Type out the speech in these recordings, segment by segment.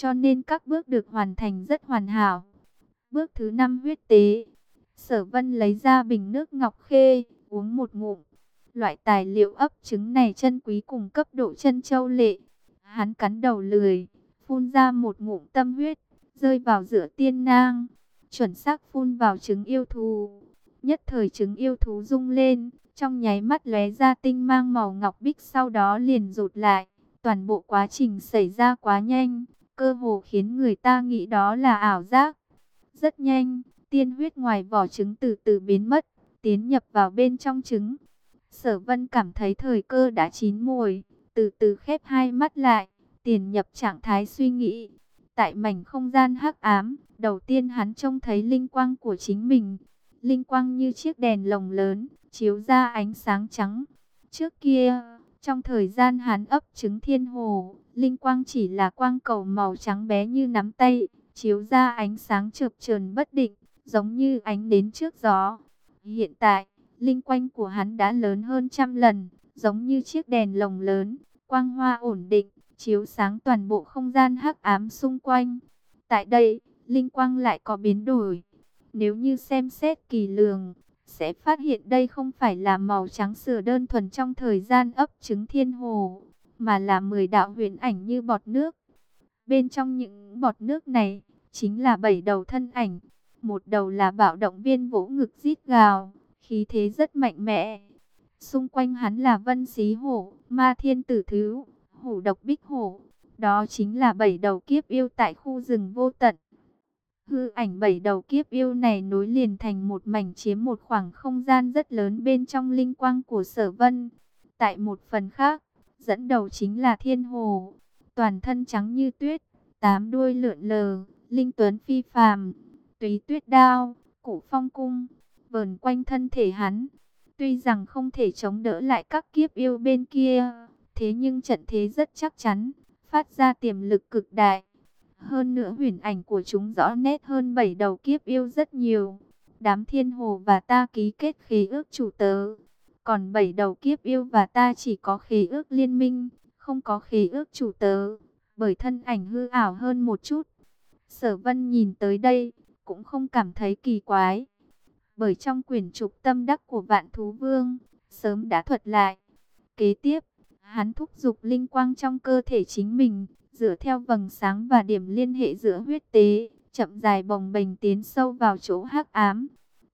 cho nên các bước được hoàn thành rất hoàn hảo. Bước thứ năm huyết tế. Sở Vân lấy ra bình nước ngọc khê, uống một ngụm. Loại tài liệu ấp trứng này chân quý cùng cấp độ chân châu lệ. Hắn cắn đầu lười, phun ra một ngụm tâm huyết, rơi vào giữa tiên nang, chuẩn xác phun vào trứng yêu thú. Nhất thời trứng yêu thú rung lên, trong nháy mắt lóe ra tinh mang màu ngọc bích sau đó liền rụt lại. Toàn bộ quá trình xảy ra quá nhanh, cơ hồ khiến người ta nghĩ đó là ảo giác. Rất nhanh, tiên huyết ngoài vỏ trứng từ từ biến mất, tiến nhập vào bên trong trứng. Sở vân cảm thấy thời cơ đã chín mùi, từ từ khép hai mắt lại, tiền nhập trạng thái suy nghĩ. Tại mảnh không gian hắc ám, đầu tiên hắn trông thấy linh quang của chính mình. Linh quang như chiếc đèn lồng lớn, chiếu ra ánh sáng trắng. Trước kia, trong thời gian hắn ấp trứng thiên hồ, linh quang chỉ là quang cầu màu trắng bé như nắm tay, chiếu ra ánh sáng chợp chờn bất định, giống như ánh đến trước gió. Hiện tại, linh quang của hắn đã lớn hơn trăm lần, giống như chiếc đèn lồng lớn, quang hoa ổn định, chiếu sáng toàn bộ không gian hắc ám xung quanh. Tại đây, linh quang lại có biến đổi. Nếu như xem xét kỳ lường, sẽ phát hiện đây không phải là màu trắng sửa đơn thuần trong thời gian ấp trứng thiên hồ, mà là 10 đạo huyền ảnh như bọt nước. Bên trong những bọt nước này, chính là bảy đầu thân ảnh. Một đầu là bạo động viên vỗ ngực rít gào, khí thế rất mạnh mẽ. Xung quanh hắn là vân xí hổ, ma thiên tử thứ, hổ độc bích hổ. Đó chính là bảy đầu kiếp yêu tại khu rừng vô tận. Hư ảnh bảy đầu kiếp yêu này nối liền thành một mảnh chiếm một khoảng không gian rất lớn bên trong linh quang của sở vân. Tại một phần khác, dẫn đầu chính là thiên hồ, toàn thân trắng như tuyết, tám đuôi lượn lờ, linh tuấn phi phàm, túy tuyết đao, cổ phong cung, vờn quanh thân thể hắn. Tuy rằng không thể chống đỡ lại các kiếp yêu bên kia, thế nhưng trận thế rất chắc chắn, phát ra tiềm lực cực đại. Hơn nữa huyền ảnh của chúng rõ nét hơn bảy đầu kiếp yêu rất nhiều. Đám thiên hồ và ta ký kết khí ước chủ tớ. Còn bảy đầu kiếp yêu và ta chỉ có khí ước liên minh, không có khí ước chủ tớ. Bởi thân ảnh hư ảo hơn một chút. Sở vân nhìn tới đây, cũng không cảm thấy kỳ quái. Bởi trong quyển trục tâm đắc của vạn thú vương, sớm đã thuật lại. Kế tiếp, hắn thúc giục linh quang trong cơ thể chính mình, dựa theo vầng sáng và điểm liên hệ giữa huyết tế, chậm dài bồng bềnh tiến sâu vào chỗ hắc ám.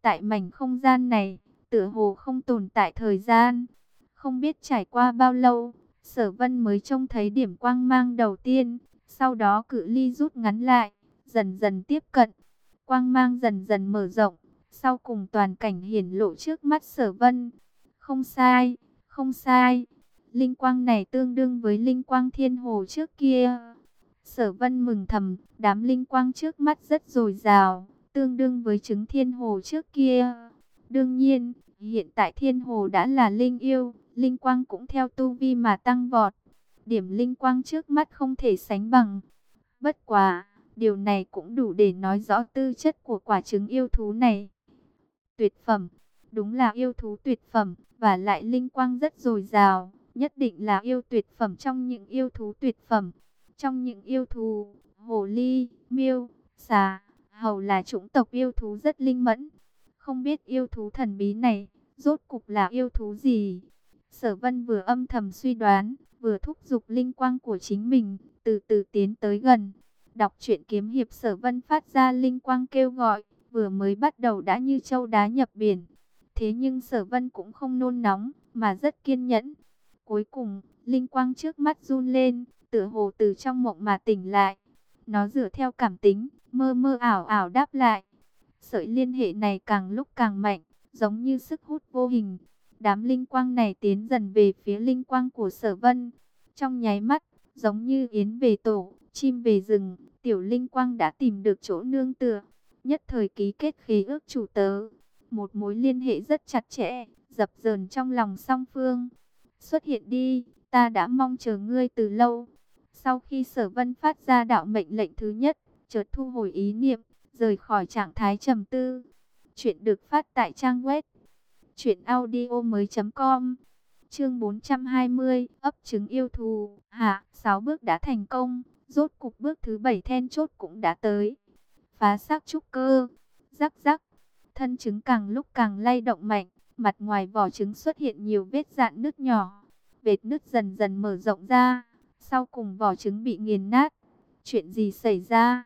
Tại mảnh không gian này, tựa hồ không tồn tại thời gian. Không biết trải qua bao lâu, sở vân mới trông thấy điểm quang mang đầu tiên, sau đó cự ly rút ngắn lại, dần dần tiếp cận. Quang mang dần dần mở rộng, sau cùng toàn cảnh hiển lộ trước mắt sở vân. Không sai, không sai. Linh quang này tương đương với linh quang thiên hồ trước kia. Sở vân mừng thầm, đám linh quang trước mắt rất dồi dào, tương đương với trứng thiên hồ trước kia. Đương nhiên, hiện tại thiên hồ đã là linh yêu, linh quang cũng theo tu vi mà tăng vọt. Điểm linh quang trước mắt không thể sánh bằng. Bất quá, điều này cũng đủ để nói rõ tư chất của quả trứng yêu thú này. Tuyệt phẩm, đúng là yêu thú tuyệt phẩm, và lại linh quang rất dồi dào nhất định là yêu tuyệt phẩm trong những yêu thú tuyệt phẩm. Trong những yêu thú, hồ ly, miêu, xà, hầu là chủng tộc yêu thú rất linh mẫn. Không biết yêu thú thần bí này, rốt cục là yêu thú gì? Sở vân vừa âm thầm suy đoán, vừa thúc giục linh quang của chính mình, từ từ tiến tới gần. Đọc truyện kiếm hiệp sở vân phát ra linh quang kêu gọi, vừa mới bắt đầu đã như châu đá nhập biển. Thế nhưng sở vân cũng không nôn nóng, mà rất kiên nhẫn. Cuối cùng, linh quang trước mắt run lên, tựa hồ từ trong mộng mà tỉnh lại. Nó dựa theo cảm tính, mơ mơ ảo ảo đáp lại. Sợi liên hệ này càng lúc càng mạnh, giống như sức hút vô hình. Đám linh quang này tiến dần về phía linh quang của sở vân. Trong nháy mắt, giống như yến về tổ, chim về rừng, tiểu linh quang đã tìm được chỗ nương tựa. Nhất thời ký kết khí ước chủ tớ. Một mối liên hệ rất chặt chẽ, dập dờn trong lòng song phương xuất hiện đi, ta đã mong chờ ngươi từ lâu. Sau khi sở vân phát ra đạo mệnh lệnh thứ nhất, chợt thu hồi ý niệm, rời khỏi trạng thái trầm tư. Chuyện được phát tại trang web truyệnaudiomoi.com. Chương 420, ấp trứng yêu thù, hạ, 6 bước đã thành công, Rốt cục bước thứ bảy then chốt cũng đã tới. Phá xác trúc cơ. Rắc rắc. Thân trứng càng lúc càng lay động mạnh. Mặt ngoài vỏ trứng xuất hiện nhiều vết dạn nứt nhỏ. Vết nứt dần dần mở rộng ra. Sau cùng vỏ trứng bị nghiền nát. Chuyện gì xảy ra?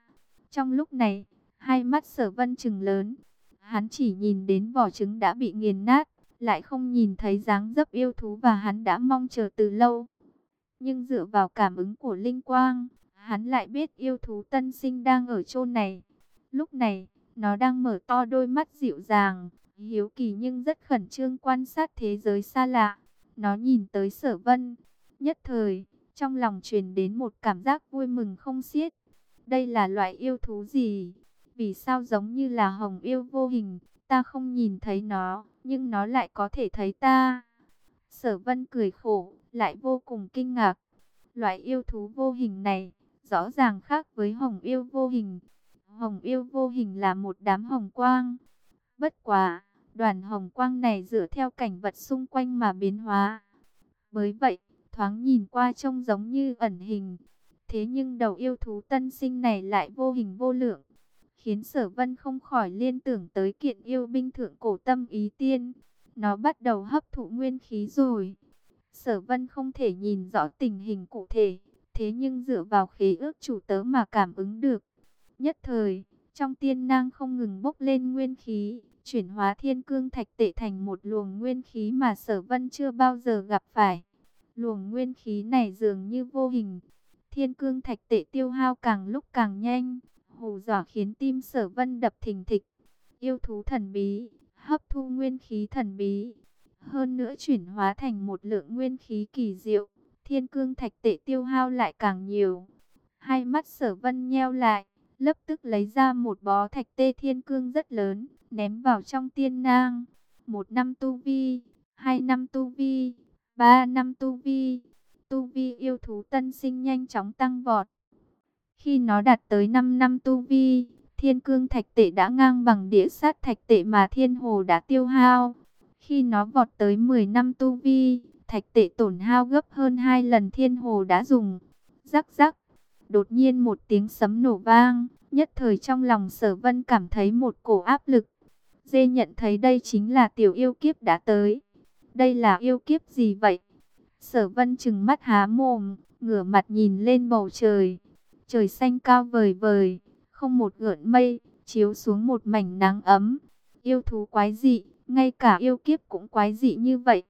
Trong lúc này, hai mắt sở vân trừng lớn. Hắn chỉ nhìn đến vỏ trứng đã bị nghiền nát. Lại không nhìn thấy dáng dấp yêu thú và hắn đã mong chờ từ lâu. Nhưng dựa vào cảm ứng của Linh Quang, hắn lại biết yêu thú tân sinh đang ở chỗ này. Lúc này, nó đang mở to đôi mắt dịu dàng, hiếu kỳ nhưng rất khẩn trương quan sát thế giới xa lạ. Nó nhìn tới sở vân, nhất thời, trong lòng truyền đến một cảm giác vui mừng không xiết. Đây là loại yêu thú gì? Vì sao giống như là hồng yêu vô hình, ta không nhìn thấy nó, nhưng nó lại có thể thấy ta. Sở vân cười khổ, lại vô cùng kinh ngạc. Loại yêu thú vô hình này, rõ ràng khác với hồng yêu vô hình. Hồng yêu vô hình là một đám hồng quang. Bất quá, đoàn hồng quang này dựa theo cảnh vật xung quanh mà biến hóa. Bởi vậy, thoáng nhìn qua trông giống như ẩn hình. Thế nhưng đầu yêu thú tân sinh này lại vô hình vô lượng. Khiến sở vân không khỏi liên tưởng tới kiện yêu binh thượng cổ tâm ý tiên. Nó bắt đầu hấp thụ nguyên khí rồi. Sở vân không thể nhìn rõ tình hình cụ thể. Thế nhưng dựa vào khí ước chủ tớ mà cảm ứng được. Nhất thời, trong tiên nang không ngừng bốc lên nguyên khí, chuyển hóa thiên cương thạch tệ thành một luồng nguyên khí mà sở vân chưa bao giờ gặp phải. Luồng nguyên khí này dường như vô hình. Thiên cương thạch tệ tiêu hao càng lúc càng nhanh, hù dọa khiến tim sở vân đập thình thịch. Yêu thú thần bí, hấp thu nguyên khí thần bí. Hơn nữa chuyển hóa thành một lượng nguyên khí kỳ diệu, thiên cương thạch tệ tiêu hao lại càng nhiều. Hai mắt sở vân nheo lại, lập tức lấy ra một bó thạch tê thiên cương rất lớn, ném vào trong tiên nang. Một năm tu vi, hai năm tu vi, ba năm tu vi. Tu vi yêu thú tân sinh nhanh chóng tăng vọt. Khi nó đạt tới 5 năm tu vi, thiên cương thạch tệ đã ngang bằng đĩa sát thạch tệ mà thiên hồ đã tiêu hao. Khi nó vọt tới 10 năm tu vi, thạch tệ tổn hao gấp hơn hai lần thiên hồ đã dùng. Rắc rắc, đột nhiên một tiếng sấm nổ vang, nhất thời trong lòng sở vân cảm thấy một cổ áp lực. Dê nhận thấy đây chính là tiểu yêu kiếp đã tới. Đây là yêu kiếp gì vậy? Sở vân chừng mắt há mồm, ngửa mặt nhìn lên bầu trời. Trời xanh cao vời vời, không một gợn mây, chiếu xuống một mảnh nắng ấm. Yêu thú quái dị, ngay cả yêu kiếp cũng quái dị như vậy.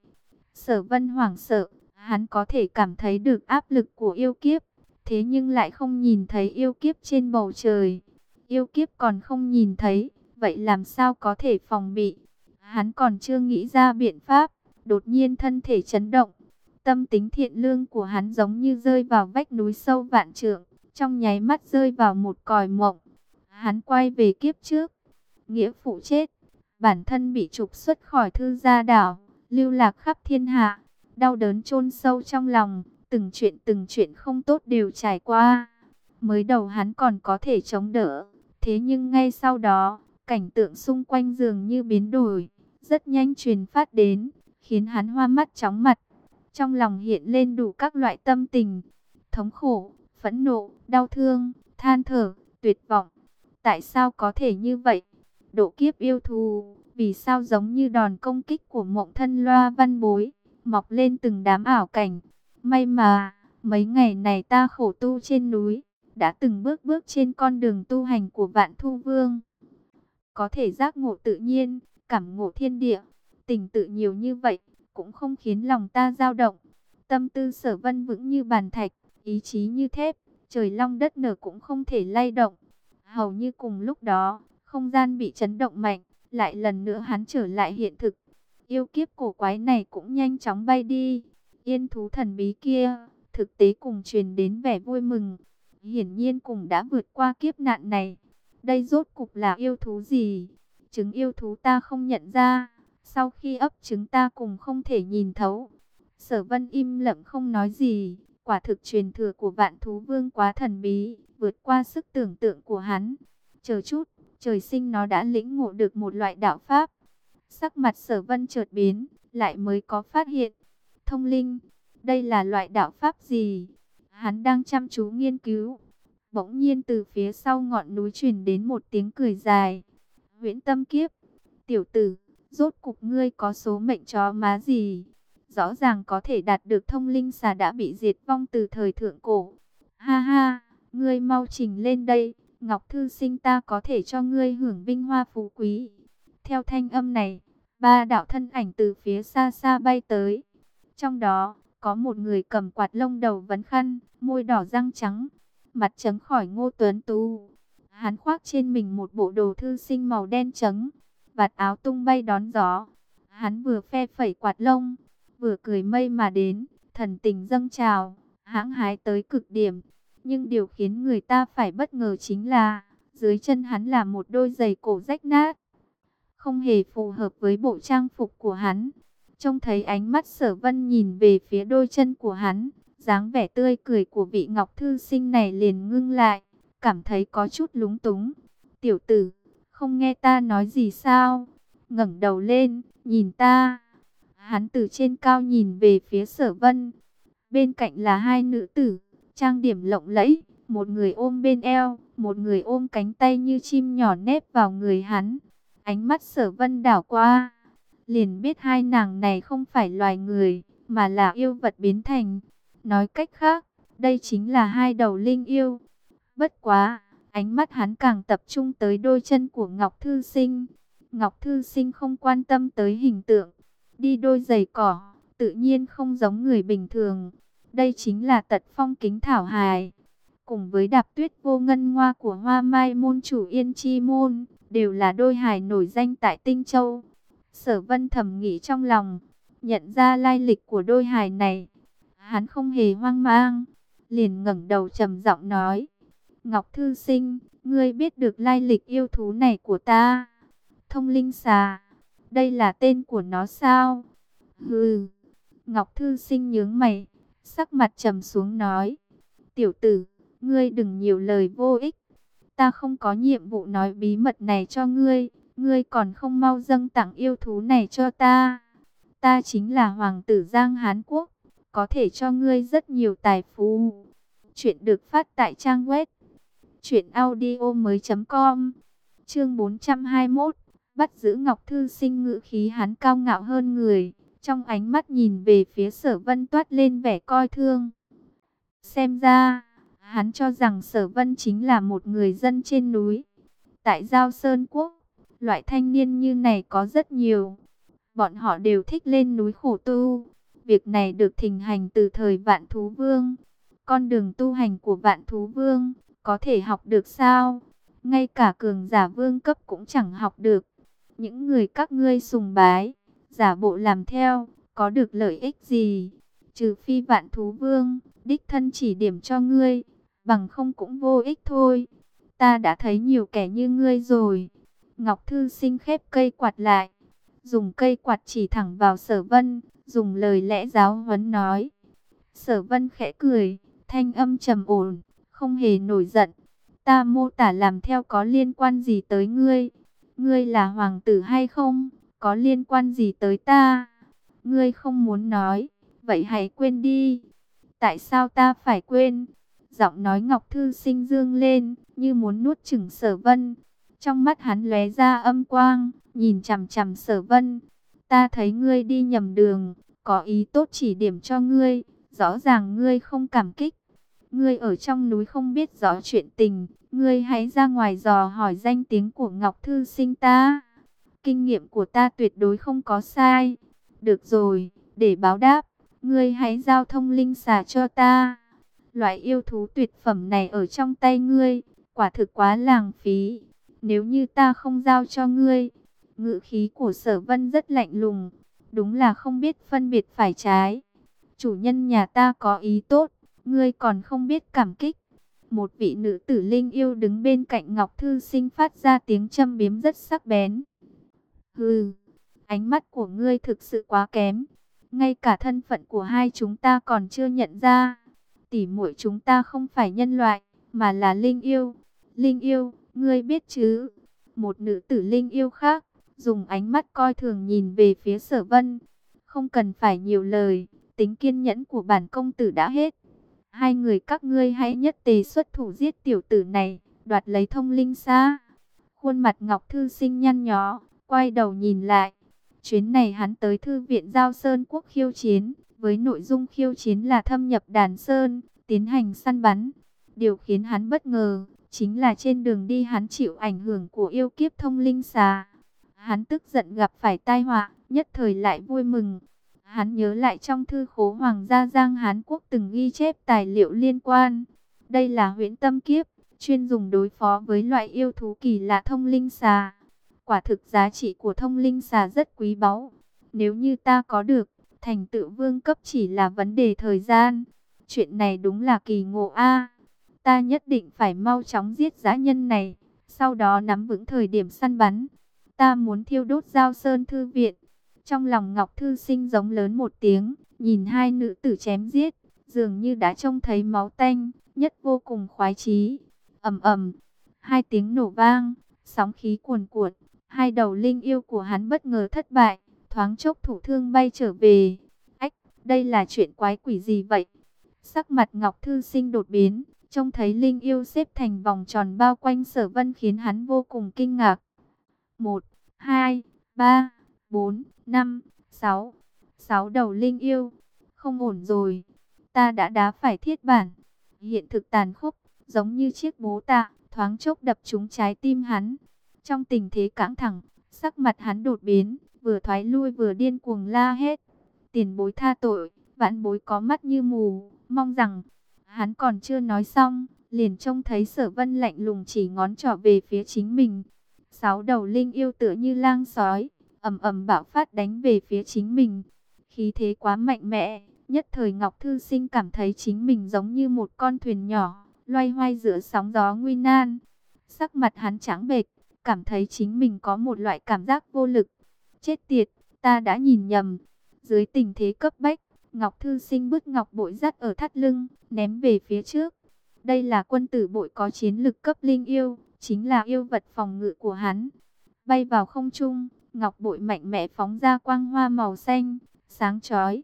Sở vân hoảng sợ, hắn có thể cảm thấy được áp lực của yêu kiếp. Thế nhưng lại không nhìn thấy yêu kiếp trên bầu trời. Yêu kiếp còn không nhìn thấy, vậy làm sao có thể phòng bị? Hắn còn chưa nghĩ ra biện pháp, đột nhiên thân thể chấn động. Tâm tính thiện lương của hắn giống như rơi vào vách núi sâu vạn trượng, trong nháy mắt rơi vào một còi mộng. Hắn quay về kiếp trước, nghĩa phụ chết, bản thân bị trục xuất khỏi thư gia đảo, lưu lạc khắp thiên hạ, đau đớn chôn sâu trong lòng, từng chuyện từng chuyện không tốt đều trải qua. Mới đầu hắn còn có thể chống đỡ, thế nhưng ngay sau đó, cảnh tượng xung quanh dường như biến đổi, rất nhanh truyền phát đến, khiến hắn hoa mắt chóng mặt. Trong lòng hiện lên đủ các loại tâm tình, thống khổ, phẫn nộ, đau thương, than thở, tuyệt vọng. Tại sao có thể như vậy? Độ kiếp yêu thù, vì sao giống như đòn công kích của mộng thân loa văn bối, mọc lên từng đám ảo cảnh. May mà, mấy ngày này ta khổ tu trên núi, đã từng bước bước trên con đường tu hành của vạn thu vương. Có thể giác ngộ tự nhiên, cảm ngộ thiên địa, tình tự nhiều như vậy, cũng không khiến lòng ta dao động. Tâm tư sở vân vững như bàn thạch, ý chí như thép, trời long đất nở cũng không thể lay động. Hầu như cùng lúc đó, không gian bị chấn động mạnh, lại lần nữa hắn trở lại hiện thực. Yêu kiếp cổ quái này cũng nhanh chóng bay đi. Yên thú thần bí kia, thực tế cùng truyền đến vẻ vui mừng. Hiển nhiên cùng đã vượt qua kiếp nạn này. Đây rốt cục là yêu thú gì? Trứng yêu thú ta không nhận ra. Sau khi ấp trứng ta cùng không thể nhìn thấu. Sở vân im lặng không nói gì. Quả thực truyền thừa của vạn thú vương quá thần bí, vượt qua sức tưởng tượng của hắn. Chờ chút, trời sinh nó đã lĩnh ngộ được một loại đạo pháp. Sắc mặt sở vân chợt biến, lại mới có phát hiện. Thông linh, đây là loại đạo pháp gì? Hắn đang chăm chú nghiên cứu. Bỗng nhiên từ phía sau ngọn núi truyền đến một tiếng cười dài. Huyễn tâm kiếp. Tiểu tử, rốt cục ngươi có số mệnh chó má gì? Rõ ràng có thể đạt được thông linh xà đã bị diệt vong từ thời thượng cổ. Ha ha, ngươi mau trình lên đây. Ngọc Thư sinh ta có thể cho ngươi hưởng vinh hoa phú quý. Theo thanh âm này, ba đạo thân ảnh từ phía xa xa bay tới. Trong đó, có một người cầm quạt lông đầu vấn khăn, môi đỏ răng trắng, mặt trắng khỏi ngô tuấn tu Hắn khoác trên mình một bộ đồ thư sinh màu đen trắng, vạt áo tung bay đón gió. Hắn vừa phe phẩy quạt lông, vừa cười mây mà đến, thần tình dâng trào, hãng hái tới cực điểm. Nhưng điều khiến người ta phải bất ngờ chính là, dưới chân hắn là một đôi giày cổ rách nát. Không hề phù hợp với bộ trang phục của hắn. Trông thấy ánh mắt sở vân nhìn về phía đôi chân của hắn, dáng vẻ tươi cười của vị ngọc thư sinh này liền ngưng lại, cảm thấy có chút lúng túng. Tiểu tử, không nghe ta nói gì sao? ngẩng đầu lên, nhìn ta. Hắn từ trên cao nhìn về phía sở vân. Bên cạnh là hai nữ tử, trang điểm lộng lẫy, một người ôm bên eo, một người ôm cánh tay như chim nhỏ nép vào người hắn. Ánh mắt sở vân đảo qua, liền biết hai nàng này không phải loài người, mà là yêu vật biến thành. Nói cách khác, đây chính là hai đầu linh yêu. Bất quá, ánh mắt hắn càng tập trung tới đôi chân của Ngọc Thư Sinh. Ngọc Thư Sinh không quan tâm tới hình tượng, đi đôi giày cỏ, tự nhiên không giống người bình thường. Đây chính là tật phong kính thảo hài. Cùng với đạp tuyết vô ngân hoa của hoa mai môn chủ Yên Chi Môn, đều là đôi hài nổi danh tại Tinh Châu. Sở vân thầm nghĩ trong lòng, nhận ra lai lịch của đôi hài này. Hắn không hề hoang mang, liền ngẩng đầu trầm giọng nói. Ngọc Thư Sinh, ngươi biết được lai lịch yêu thú này của ta. Thông linh xà, đây là tên của nó sao? Hừ, Ngọc Thư Sinh nhướng mày, sắc mặt trầm xuống nói. Tiểu tử, ngươi đừng nhiều lời vô ích. Ta không có nhiệm vụ nói bí mật này cho ngươi. Ngươi còn không mau dâng tặng yêu thú này cho ta. Ta chính là Hoàng tử Giang Hán Quốc. Có thể cho ngươi rất nhiều tài phú. Chuyện được phát tại trang web. Chuyện audio mới com. Chương 421. Bắt giữ Ngọc Thư sinh ngữ khí hắn cao ngạo hơn người. Trong ánh mắt nhìn về phía sở vân toát lên vẻ coi thương. Xem ra, hắn cho rằng sở vân chính là một người dân trên núi. Tại Giao Sơn Quốc, loại thanh niên như này có rất nhiều. Bọn họ đều thích lên núi khổ tu. Việc này được thình hành từ thời vạn thú vương. Con đường tu hành của vạn thú vương, có thể học được sao? Ngay cả cường giả vương cấp cũng chẳng học được. Những người các ngươi sùng bái, giả bộ làm theo, có được lợi ích gì? Trừ phi vạn thú vương, đích thân chỉ điểm cho ngươi, bằng không cũng vô ích thôi. Ta đã thấy nhiều kẻ như ngươi rồi. Ngọc Thư sinh khép cây quạt lại, dùng cây quạt chỉ thẳng vào sở vân, dùng lời lẽ giáo huấn nói. Sở vân khẽ cười, thanh âm trầm ổn, không hề nổi giận. Ta mô tả làm theo có liên quan gì tới ngươi? Ngươi là hoàng tử hay không? Có liên quan gì tới ta? Ngươi không muốn nói, vậy hãy quên đi. Tại sao ta phải quên? Giọng nói Ngọc Thư sinh dương lên, như muốn nuốt chửng sở vân. Trong mắt hắn lóe ra âm quang, nhìn chằm chằm sở vân. Ta thấy ngươi đi nhầm đường, có ý tốt chỉ điểm cho ngươi, rõ ràng ngươi không cảm kích. Ngươi ở trong núi không biết rõ chuyện tình, ngươi hãy ra ngoài dò hỏi danh tiếng của Ngọc Thư sinh ta. Kinh nghiệm của ta tuyệt đối không có sai. Được rồi, để báo đáp, ngươi hãy giao thông linh xà cho ta. Loại yêu thú tuyệt phẩm này ở trong tay ngươi, quả thực quá lãng phí. Nếu như ta không giao cho ngươi, ngự khí của sở vân rất lạnh lùng, đúng là không biết phân biệt phải trái. Chủ nhân nhà ta có ý tốt, ngươi còn không biết cảm kích. Một vị nữ tử linh yêu đứng bên cạnh Ngọc Thư sinh phát ra tiếng châm biếm rất sắc bén. Hừ, ánh mắt của ngươi thực sự quá kém. Ngay cả thân phận của hai chúng ta còn chưa nhận ra. Tỉ muội chúng ta không phải nhân loại, mà là linh yêu. Linh yêu, ngươi biết chứ? Một nữ tử linh yêu khác, dùng ánh mắt coi thường nhìn về phía sở vân. Không cần phải nhiều lời, tính kiên nhẫn của bản công tử đã hết. Hai người các ngươi hãy nhất tề xuất thủ giết tiểu tử này, đoạt lấy thông linh xa. Khuôn mặt Ngọc Thư sinh nhăn nhó, quay đầu nhìn lại. Chuyến này hắn tới thư viện Giao Sơn Quốc khiêu chiến, với nội dung khiêu chiến là thâm nhập đàn Sơn, tiến hành săn bắn. Điều khiến hắn bất ngờ, chính là trên đường đi hắn chịu ảnh hưởng của yêu kiếp thông linh xà. Hắn tức giận gặp phải tai họa, nhất thời lại vui mừng. Hắn nhớ lại trong thư khố Hoàng gia Giang Hán Quốc từng ghi chép tài liệu liên quan. Đây là huyễn tâm kiếp, chuyên dùng đối phó với loại yêu thú kỳ lạ thông linh xà. Quả thực giá trị của thông linh xà rất quý báu. Nếu như ta có được, thành tựu vương cấp chỉ là vấn đề thời gian. Chuyện này đúng là kỳ ngộ a. Ta nhất định phải mau chóng giết giá nhân này, sau đó nắm vững thời điểm săn bắn. Ta muốn thiêu đốt giao sơn thư viện. Trong lòng Ngọc Thư sinh giống lớn một tiếng, nhìn hai nữ tử chém giết, dường như đã trông thấy máu tanh, nhất vô cùng khoái chí. ầm ầm, hai tiếng nổ vang, sóng khí cuồn cuộn, hai đầu linh yêu của hắn bất ngờ thất bại, thoáng chốc thủ thương bay trở về. Ách, đây là chuyện quái quỷ gì vậy? Sắc mặt Ngọc Thư sinh đột biến, trông thấy linh yêu xếp thành vòng tròn bao quanh sở vân khiến hắn vô cùng kinh ngạc. Một, hai, ba, bốn, năm, sáu, sáu đầu linh yêu. Không ổn rồi, ta đã đá phải thiết bản. Hiện thực tàn khốc, giống như chiếc bố tạ, thoáng chốc đập trúng trái tim hắn. Trong tình thế căng thẳng, sắc mặt hắn đột biến, vừa thoái lui vừa điên cuồng la hết. Tiền bối tha tội, vãn bối có mắt như mù, mong rằng Hắn còn chưa nói xong, liền trông thấy sở vân lạnh lùng chỉ ngón trỏ về phía chính mình. Sáu đầu linh yêu tựa như lang sói, ầm ầm bạo phát đánh về phía chính mình. Khí thế quá mạnh mẽ, nhất thời Ngọc Thư Sinh cảm thấy chính mình giống như một con thuyền nhỏ, loay hoay giữa sóng gió nguy nan. Sắc mặt hắn trắng bệch, cảm thấy chính mình có một loại cảm giác vô lực. Chết tiệt, ta đã nhìn nhầm. Dưới tình thế cấp bách, Ngọc Thư Sinh bứt ngọc bội dắt ở thắt lưng, ném về phía trước. Đây là quân tử bội có chiến lực cấp linh yêu, chính là yêu vật phòng ngự của hắn. Bay vào không trung, ngọc bội mạnh mẽ phóng ra quang hoa màu xanh, sáng chói.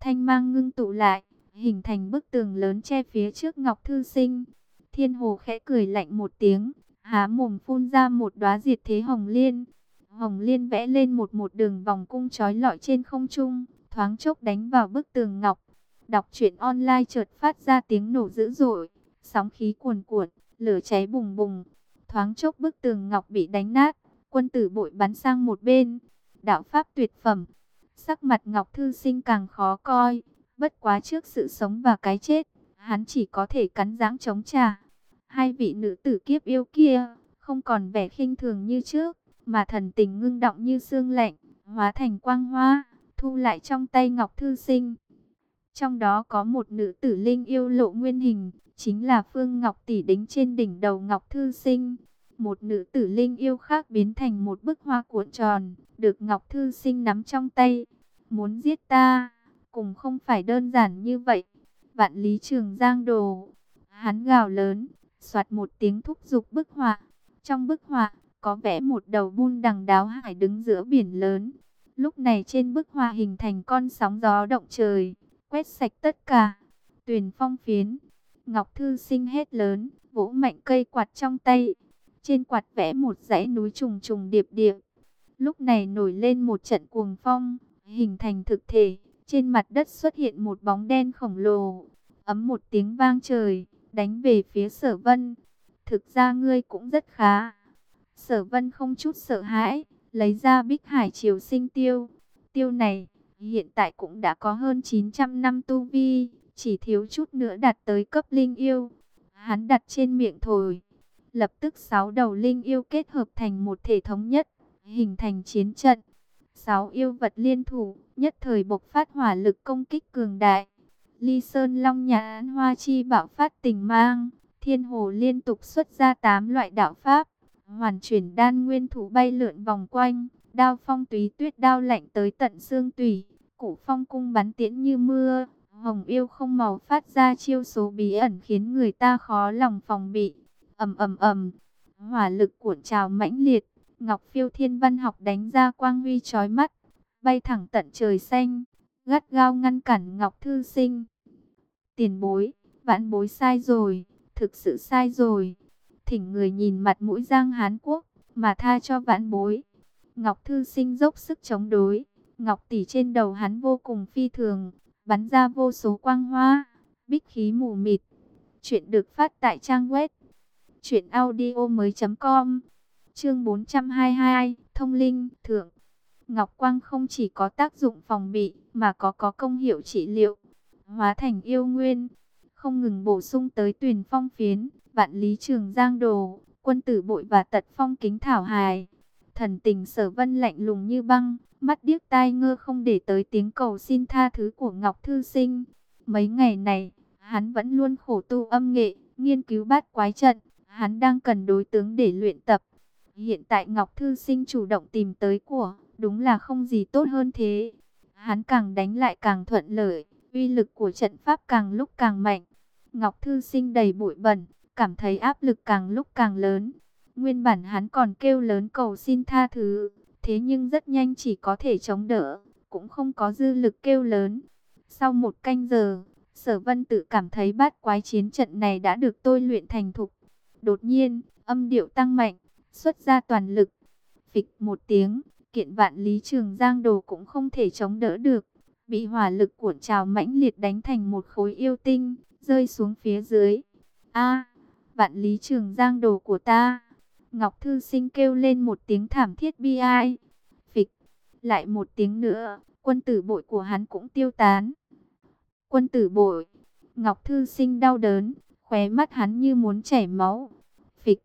Thanh mang ngưng tụ lại, hình thành bức tường lớn che phía trước Ngọc Thư Sinh. Thiên Hồ khẽ cười lạnh một tiếng, há mồm phun ra một đóa diệt thế hồng liên. Hồng liên vẽ lên một một đường vòng cung chói lọi trên không trung, thoáng chốc đánh vào bức tường ngọc. Đọc truyện online chợt phát ra tiếng nổ dữ dội, sóng khí cuồn cuộn, lửa cháy bùng bùng. Thoáng chốc bức tường ngọc bị đánh nát, quân tử bội bắn sang một bên. Đạo pháp tuyệt phẩm, sắc mặt Ngọc Thư Sinh càng khó coi, bất quá trước sự sống và cái chết, hắn chỉ có thể cắn rãng chống trả. Hai vị nữ tử kiếp yêu kia, không còn vẻ khinh thường như trước, mà thần tình ngưng động như xương lạnh, hóa thành quang hoa thu lại trong tay Ngọc Thư Sinh. Trong đó có một nữ tử linh yêu lộ nguyên hình, chính là Phương Ngọc Tỷ đính trên đỉnh đầu Ngọc Thư Sinh. Một nữ tử linh yêu khác biến thành một bức hoa cuộn tròn, được Ngọc Thư Sinh nắm trong tay. Muốn giết ta, cũng không phải đơn giản như vậy. Vạn lý trường giang đồ, hắn gào lớn, soạt một tiếng thúc giục bức họa. Trong bức họa, có vẽ một đầu bun đằng đáo hải đứng giữa biển lớn. Lúc này trên bức hoa hình thành con sóng gió động trời, quét sạch tất cả. Tuyền phong phiến, Ngọc Thư sinh hết lớn, vỗ mạnh cây quạt trong tay. Trên quạt vẽ một dãy núi trùng trùng điệp điệp. Lúc này nổi lên một trận cuồng phong, hình thành thực thể. Trên mặt đất xuất hiện một bóng đen khổng lồ. Ấm một tiếng vang trời, đánh về phía sở vân. Thực ra ngươi cũng rất khá. Sở vân không chút sợ hãi, lấy ra bích hải triều sinh tiêu. Tiêu này, hiện tại cũng đã có hơn 900 năm tu vi, chỉ thiếu chút nữa đạt tới cấp linh yêu. Hắn đặt trên miệng thổi, lập tức sáu đầu linh yêu kết hợp thành một thể thống nhất, hình thành chiến trận. Sáu yêu vật liên thủ, nhất thời bộc phát hỏa lực công kích cường đại. Ly Sơn Long Nhà Án Hoa Chi bạo phát tình mang, thiên hồ liên tục xuất ra tám loại đạo pháp, hoàn chuyển đan nguyên thủ bay lượn vòng quanh, đao phong túy tuyết đao lạnh tới tận xương tủy, củ phong cung bắn tiễn như mưa, hồng yêu không màu phát ra chiêu số bí ẩn khiến người ta khó lòng phòng bị ầm ầm ầm, hỏa lực cuộn trào mãnh liệt, ngọc phiêu thiên văn học đánh ra quang huy chói mắt, bay thẳng tận trời xanh, gắt gao ngăn cản ngọc thư sinh. Tiền bối, vãn bối sai rồi, thực sự sai rồi. Thỉnh người nhìn mặt mũi Giang Hán Quốc, mà tha cho vãn bối. Ngọc Thư Sinh dốc sức chống đối, Ngọc tỷ trên đầu hắn vô cùng phi thường, bắn ra vô số quang hoa, bích khí mù mịt. Chuyện được phát tại trang web truyệnaudiomoi.com. Chương 422, Thông linh, thượng. Ngọc quang không chỉ có tác dụng phòng bị, mà có có công hiệu trị liệu, hóa thành yêu nguyên, không ngừng bổ sung tới Tuyền Phong phiến, Vạn Lý Trường Giang Đồ, Quân Tử Bội và Tật Phong Kính Thảo Hài. Thần tình Sở Vân lạnh lùng như băng, mắt điếc tai ngơ không để tới tiếng cầu xin tha thứ của Ngọc Thư Sinh. Mấy ngày này, hắn vẫn luôn khổ tu âm nghệ, nghiên cứu bát quái trận, hắn đang cần đối tướng để luyện tập. Hiện tại Ngọc Thư Sinh chủ động tìm tới của, đúng là không gì tốt hơn thế. Hắn càng đánh lại càng thuận lợi, uy lực của trận pháp càng lúc càng mạnh. Ngọc Thư Sinh đầy bụi bẩn, cảm thấy áp lực càng lúc càng lớn. Nguyên bản hắn còn kêu lớn cầu xin tha thứ, thế nhưng rất nhanh chỉ có thể chống đỡ, cũng không có dư lực kêu lớn. Sau một canh giờ, Sở Vân tự cảm thấy bát quái chiến trận này đã được tôi luyện thành thục. Đột nhiên, âm điệu tăng mạnh, xuất ra toàn lực. Phịch một tiếng, kiện vạn lý trường giang đồ cũng không thể chống đỡ được. Bị hỏa lực cuộn trào mãnh liệt đánh thành một khối yêu tinh, rơi xuống phía dưới. A, vạn lý trường giang đồ của ta. Ngọc Thư Sinh kêu lên một tiếng thảm thiết bi ai. Phịch, lại một tiếng nữa, quân tử bội của hắn cũng tiêu tán. Quân tử bội, Ngọc Thư Sinh đau đớn, khóe mắt hắn như muốn chảy máu. Phịch,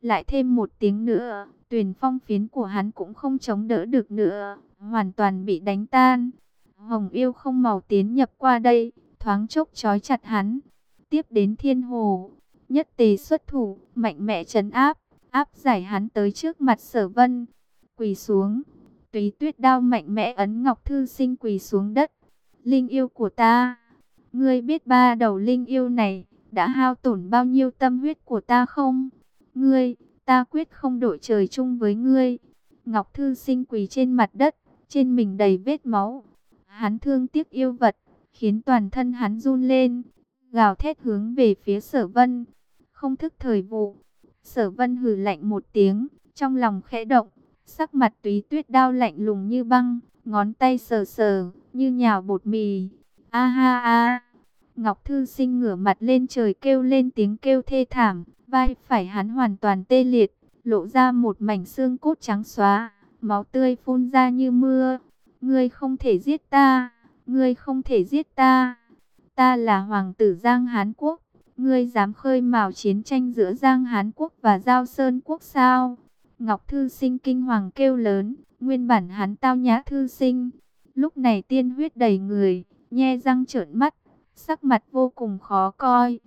lại thêm một tiếng nữa, Tuyền phong phiến của hắn cũng không chống đỡ được nữa, hoàn toàn bị đánh tan. Hồng yêu không màu tiến nhập qua đây, thoáng chốc trói chặt hắn. Tiếp đến thiên hồ, nhất tề xuất thủ, mạnh mẽ chấn áp, áp giải hắn tới trước mặt sở vân. Quỳ xuống, túy tuyết đao mạnh mẽ ấn ngọc thư sinh quỳ xuống đất. Linh yêu của ta, ngươi biết ba đầu linh yêu này đã hao tổn bao nhiêu tâm huyết của ta không? Ngươi ta quyết không đổi trời chung với ngươi. Ngọc Thư sinh quỳ trên mặt đất, trên mình đầy vết máu. Hắn thương tiếc yêu vật, khiến toàn thân hắn run lên, gào thét hướng về phía sở vân. Không thức thời vụ, sở vân hừ lạnh một tiếng, trong lòng khẽ động, sắc mặt túy tuyết đao lạnh lùng như băng, ngón tay sờ sờ, như nhào bột mì. A ha a! Ngọc Thư sinh ngửa mặt lên trời kêu lên tiếng kêu thê thảm, vai phải hắn hoàn toàn tê liệt, lộ ra một mảnh xương cốt trắng xóa, máu tươi phun ra như mưa. Ngươi không thể giết ta, ngươi không thể giết ta. Ta là hoàng tử Giang Hán Quốc, ngươi dám khơi mào chiến tranh giữa Giang Hán Quốc và Giao Sơn Quốc sao? Ngọc Thư Sinh kinh hoàng kêu lớn, nguyên bản hắn tao nhã thư sinh. Lúc này tiên huyết đầy người, nhe răng trợn mắt, sắc mặt vô cùng khó coi.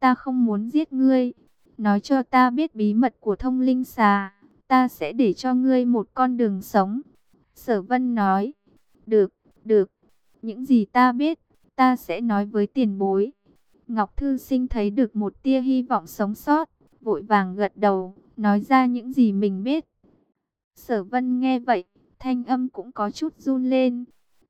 Ta không muốn giết ngươi, nói cho ta biết bí mật của thông linh xà, ta sẽ để cho ngươi một con đường sống. Sở Vân nói, được, được, những gì ta biết, ta sẽ nói với tiền bối. Ngọc Thư Sinh thấy được một tia hy vọng sống sót, vội vàng gật đầu, nói ra những gì mình biết. Sở Vân nghe vậy, thanh âm cũng có chút run lên.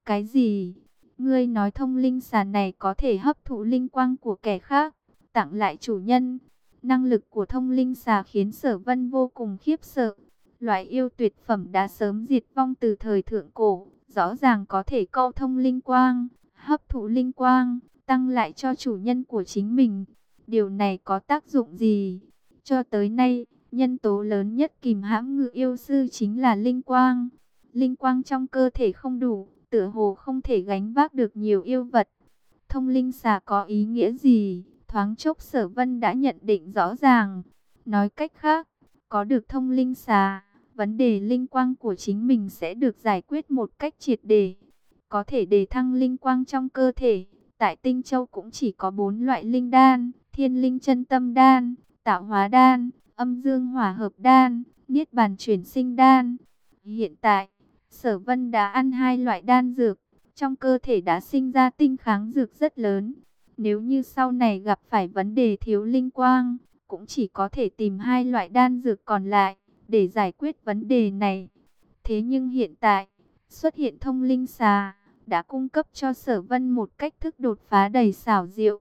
Cái gì? Ngươi nói thông linh xà này có thể hấp thụ linh quang của kẻ khác, tặng lại chủ nhân. Năng lực của thông linh xà khiến sở vân vô cùng khiếp sợ. Loại yêu tuyệt phẩm đã sớm diệt vong từ thời thượng cổ, rõ ràng có thể câu thông linh quang, hấp thụ linh quang, tăng lại cho chủ nhân của chính mình. Điều này có tác dụng gì? Cho tới nay, nhân tố lớn nhất kìm hãm ngự yêu sư chính là linh quang. Linh quang trong cơ thể không đủ, tựa hồ không thể gánh vác được nhiều yêu vật. Thông linh xà có ý nghĩa gì? Thoáng chốc sở vân đã nhận định rõ ràng. Nói cách khác, có được thông linh xà, vấn đề linh quang của chính mình sẽ được giải quyết một cách triệt đề. Có thể đề thăng linh quang trong cơ thể. Tại Tinh Châu cũng chỉ có bốn loại linh đan, thiên linh chân tâm đan, tạo hóa đan, âm dương hỏa hợp đan, niết bàn chuyển sinh đan. Hiện tại, sở vân đã ăn hai loại đan dược, trong cơ thể đã sinh ra tinh kháng dược rất lớn. Nếu như sau này gặp phải vấn đề thiếu linh quang, cũng chỉ có thể tìm hai loại đan dược còn lại để giải quyết vấn đề này. Thế nhưng hiện tại, xuất hiện thông linh xà, đã cung cấp cho sở vân một cách thức đột phá đầy xảo diệu.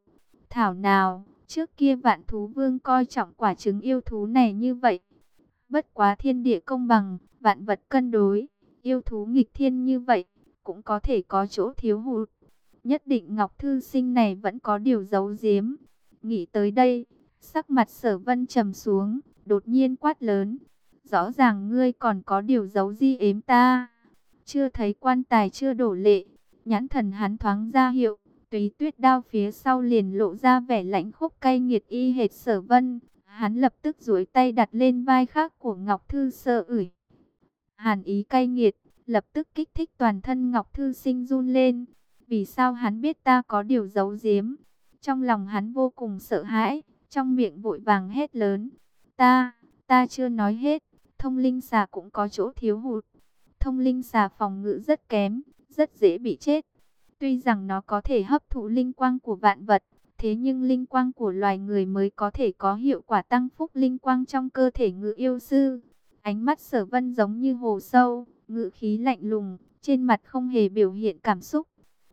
Thảo nào, trước kia vạn thú vương coi trọng quả trứng yêu thú này như vậy. Bất quá thiên địa công bằng, vạn vật cân đối, yêu thú nghịch thiên như vậy, cũng có thể có chỗ thiếu hụt. Nhất định Ngọc Thư Sinh này vẫn có điều giấu giếm. Nghĩ tới đây, sắc mặt sở vân trầm xuống, đột nhiên quát lớn. Rõ ràng ngươi còn có điều giấu di ếm ta. Chưa thấy quan tài chưa đổ lệ. Nhãn thần hắn thoáng ra hiệu. Tùy tuyết đao phía sau liền lộ ra vẻ lạnh khúc cay nghiệt y hệt sở vân. Hắn lập tức duỗi tay đặt lên vai khác của Ngọc Thư sơ ửi. Hàn ý cay nghiệt, lập tức kích thích toàn thân Ngọc Thư sinh run lên. Vì sao hắn biết ta có điều giấu giếm? Trong lòng hắn vô cùng sợ hãi, trong miệng vội vàng hét lớn. Ta, ta chưa nói hết, thông linh xà cũng có chỗ thiếu hụt. Thông linh xà phòng ngự rất kém, rất dễ bị chết. Tuy rằng nó có thể hấp thụ linh quang của vạn vật, thế nhưng linh quang của loài người mới có thể có hiệu quả tăng phúc linh quang trong cơ thể ngự yêu sư. Ánh mắt sở vân giống như hồ sâu, ngự khí lạnh lùng, trên mặt không hề biểu hiện cảm xúc.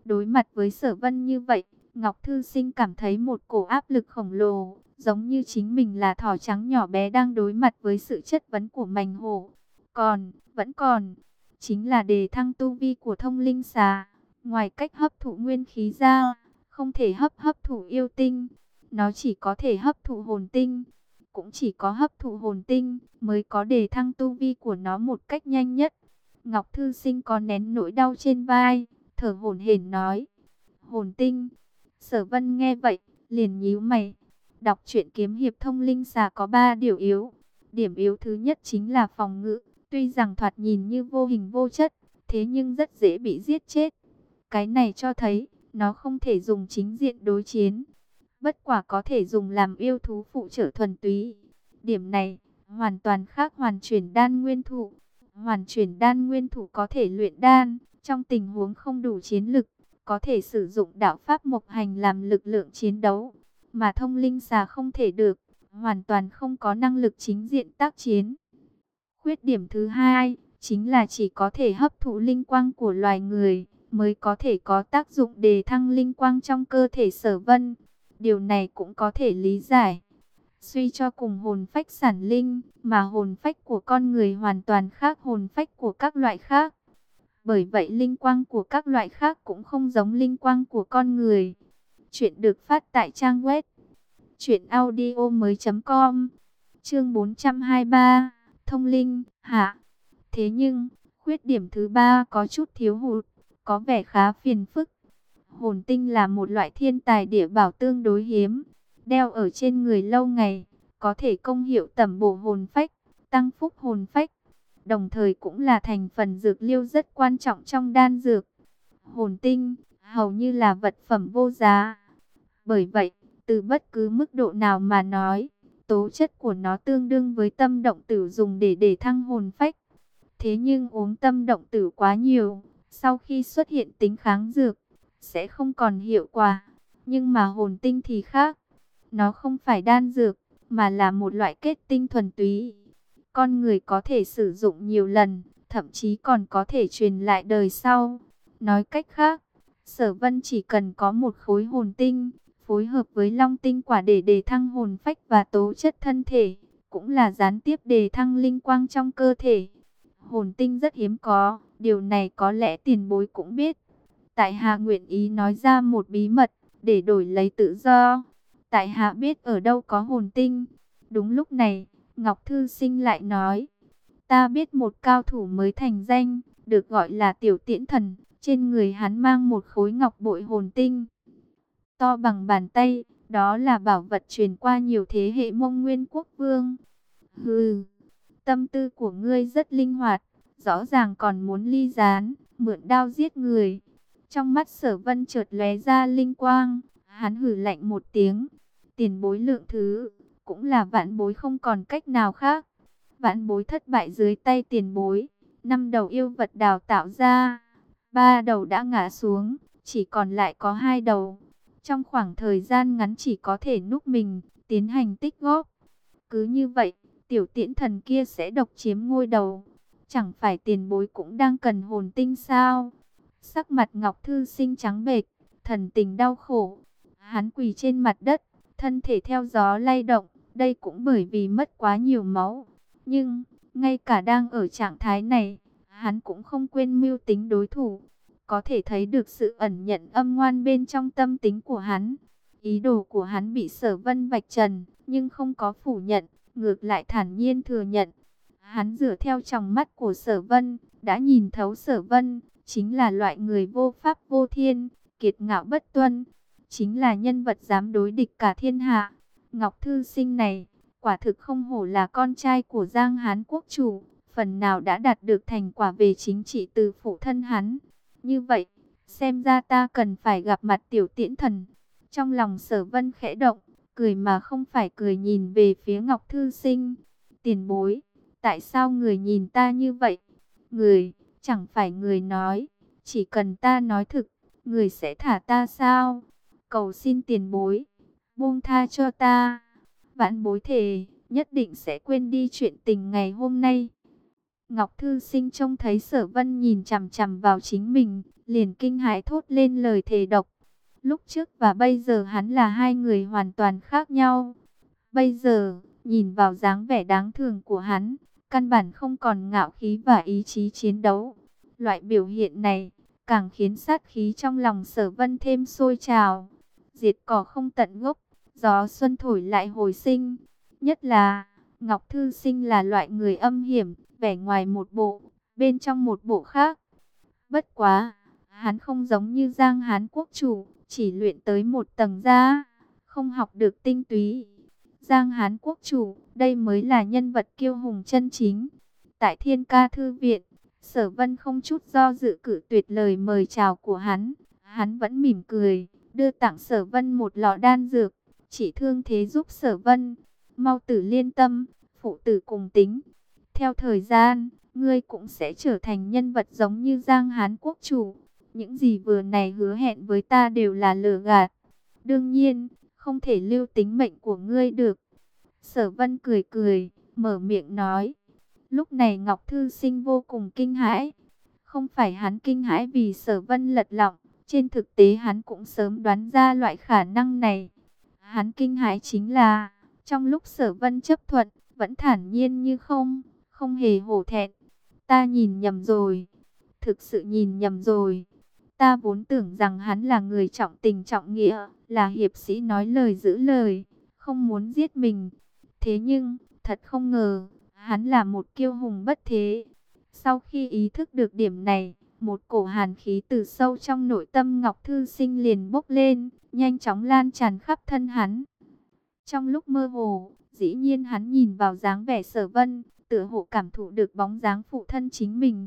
Đối mặt với sở vân như vậy, Ngọc Thư Sinh cảm thấy một cổ áp lực khổng lồ, giống như chính mình là thỏ trắng nhỏ bé đang đối mặt với sự chất vấn của mảnh hổ. Còn, vẫn còn, chính là đề thăng tu vi của thông linh xà. Ngoài cách hấp thụ nguyên khí ra, không thể hấp hấp thụ yêu tinh. Nó chỉ có thể hấp thụ hồn tinh. Cũng chỉ có hấp thụ hồn tinh mới có đề thăng tu vi của nó một cách nhanh nhất. Ngọc Thư Sinh có nén nỗi đau trên vai, thở hổn hển nói. Hồn tinh. Sở Vân nghe vậy, liền nhíu mày. Đọc truyện kiếm hiệp thông linh xà có 3 điều yếu. Điểm yếu thứ nhất chính là phòng ngự. Tuy rằng thoạt nhìn như vô hình vô chất, thế nhưng rất dễ bị giết chết. Cái này cho thấy, nó không thể dùng chính diện đối chiến. Bất quả có thể dùng làm yêu thú phụ trợ thuần túy. Điểm này, hoàn toàn khác hoàn chuyển đan nguyên thủ. Hoàn chuyển đan nguyên thủ có thể luyện đan, trong tình huống không đủ chiến lực, có thể sử dụng đạo pháp mộc hành làm lực lượng chiến đấu, mà thông linh xà không thể được, hoàn toàn không có năng lực chính diện tác chiến. Khuyết điểm thứ hai, chính là chỉ có thể hấp thụ linh quang của loài người, mới có thể có tác dụng đề thăng linh quang trong cơ thể sở vân. Điều này cũng có thể lý giải. Suy cho cùng hồn phách sản linh, mà hồn phách của con người hoàn toàn khác hồn phách của các loại khác. Bởi vậy linh quang của các loại khác cũng không giống linh quang của con người. Chuyện được phát tại trang web truyệnaudiomoi.com. Chương 423, Thông linh, hạ. Thế nhưng, khuyết điểm thứ ba có chút thiếu hụt, có vẻ khá phiền phức. Hồn tinh là một loại thiên tài địa bảo tương đối hiếm, đeo ở trên người lâu ngày, có thể công hiệu tẩm bổ hồn phách, tăng phúc hồn phách đồng thời cũng là thành phần dược liêu rất quan trọng trong đan dược. Hồn tinh, hầu như là vật phẩm vô giá. Bởi vậy, từ bất cứ mức độ nào mà nói, tố chất của nó tương đương với tâm động tử dùng để để thăng hồn phách. Thế nhưng uống tâm động tử quá nhiều, sau khi xuất hiện tính kháng dược, sẽ không còn hiệu quả. Nhưng mà hồn tinh thì khác, nó không phải đan dược, mà là một loại kết tinh thuần túy con người có thể sử dụng nhiều lần, thậm chí còn có thể truyền lại đời sau. Nói cách khác, sở vân chỉ cần có một khối hồn tinh, phối hợp với long tinh quả để đề thăng hồn phách và tố chất thân thể, cũng là gián tiếp đề thăng linh quang trong cơ thể. Hồn tinh rất hiếm có, điều này có lẽ tiền bối cũng biết. Tại hạ nguyện ý nói ra một bí mật, để đổi lấy tự do. Tại hạ biết ở đâu có hồn tinh. Đúng lúc này, Ngọc Thư Sinh lại nói, ta biết một cao thủ mới thành danh, được gọi là tiểu tiễn thần, trên người hắn mang một khối ngọc bội hồn tinh. To bằng bàn tay, đó là bảo vật truyền qua nhiều thế hệ mông nguyên quốc vương. Hừ, tâm tư của ngươi rất linh hoạt, rõ ràng còn muốn ly gián, mượn đao giết người. Trong mắt sở vân chợt lóe ra linh quang, hắn hử lạnh một tiếng, tiền bối lượng thứ cũng là vạn bối không còn cách nào khác. Vạn bối thất bại dưới tay tiền bối, năm đầu yêu vật đào tạo ra, ba đầu đã ngã xuống, chỉ còn lại có hai đầu. Trong khoảng thời gian ngắn chỉ có thể núp mình, tiến hành tích góp. Cứ như vậy, tiểu tiễn thần kia sẽ độc chiếm ngôi đầu. Chẳng phải tiền bối cũng đang cần hồn tinh sao? Sắc mặt Ngọc Thư sinh trắng bệch, thần tình đau khổ. Hắn quỳ trên mặt đất, thân thể theo gió lay động, đây cũng bởi vì mất quá nhiều máu. Nhưng, ngay cả đang ở trạng thái này, hắn cũng không quên mưu tính đối thủ. Có thể thấy được sự ẩn nhận âm ngoan bên trong tâm tính của hắn. Ý đồ của hắn bị sở vân vạch trần, nhưng không có phủ nhận, ngược lại thản nhiên thừa nhận. Hắn dựa theo trong mắt của sở vân, đã nhìn thấu sở vân, chính là loại người vô pháp vô thiên, kiệt ngạo bất tuân, chính là nhân vật dám đối địch cả thiên hạ. Ngọc Thư Sinh này, quả thực không hổ là con trai của Giang Hán quốc chủ, phần nào đã đạt được thành quả về chính trị từ phụ thân hắn. Như vậy, xem ra ta cần phải gặp mặt tiểu tiễn thần. Trong lòng sở vân khẽ động, cười mà không phải cười nhìn về phía Ngọc Thư Sinh. Tiền bối, tại sao người nhìn ta như vậy? Người, chẳng phải người nói, chỉ cần ta nói thực, người sẽ thả ta sao? Cầu xin tiền bối, buông tha cho ta. Vãn bối thề, nhất định sẽ quên đi chuyện tình ngày hôm nay. Ngọc Thư Sinh trông thấy sở vân nhìn chằm chằm vào chính mình, liền kinh hãi thốt lên lời thề độc. Lúc trước và bây giờ hắn là hai người hoàn toàn khác nhau. Bây giờ, nhìn vào dáng vẻ đáng thường của hắn, căn bản không còn ngạo khí và ý chí chiến đấu. Loại biểu hiện này, càng khiến sát khí trong lòng sở vân thêm sôi trào. Diệt cỏ không tận gốc, gió xuân thổi lại hồi sinh. Nhất là, Ngọc Thư Sinh là loại người âm hiểm, vẻ ngoài một bộ, bên trong một bộ khác. Bất quá, hắn không giống như Giang Hán quốc chủ, chỉ luyện tới một tầng ra, không học được tinh túy. Giang Hán quốc chủ, đây mới là nhân vật kiêu hùng chân chính. Tại Thiên Ca Thư Viện, Sở Vân không chút do dự cử tuyệt lời mời chào của hắn. Hắn vẫn mỉm cười, đưa tặng Sở Vân một lọ đan dược, chỉ thương thế giúp Sở Vân. Mau tử liên tâm, phụ tử cùng tính. Theo thời gian, ngươi cũng sẽ trở thành nhân vật giống như Giang Hán quốc chủ. Những gì vừa này hứa hẹn với ta đều là lừa gạt. Đương nhiên, không thể lưu tính mệnh của ngươi được. Sở Vân cười cười, mở miệng nói. Lúc này Ngọc Thư Sinh vô cùng kinh hãi. Không phải hắn kinh hãi vì Sở Vân lật lọng, trên thực tế hắn cũng sớm đoán ra loại khả năng này. Hắn kinh hãi chính là, trong lúc Sở Vân chấp thuận, vẫn thản nhiên như không, không hề hổ thẹn. Ta nhìn nhầm rồi, thực sự nhìn nhầm rồi. Ta vốn tưởng rằng hắn là người trọng tình trọng nghĩa, là hiệp sĩ nói lời giữ lời, không muốn giết mình. Thế nhưng, thật không ngờ, hắn là một kiêu hùng bất thế. Sau khi ý thức được điểm này, một cổ hàn khí từ sâu trong nội tâm Ngọc Thư Sinh liền bốc lên, nhanh chóng lan tràn khắp thân hắn. Trong lúc mơ hồ, dĩ nhiên hắn nhìn vào dáng vẻ sở vân, tựa hồ cảm thụ được bóng dáng phụ thân chính mình.